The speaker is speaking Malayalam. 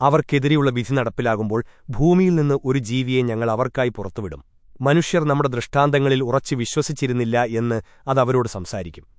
അവർക്കെതിരെയുള്ള വിധി നടപ്പിലാകുമ്പോൾ ഭൂമിയിൽ നിന്ന് ഒരു ജീവിയെ ഞങ്ങൾ അവർക്കായി പുറത്തുവിടും. മനുഷ്യർ നമ്മുടെ ദൃഷ്ടാന്തങ്ങളിൽ ഉറച്ചു വിശ്വസിച്ചിരുന്നില്ല എന്ന് അതവരോട് സംസാരിക്കും.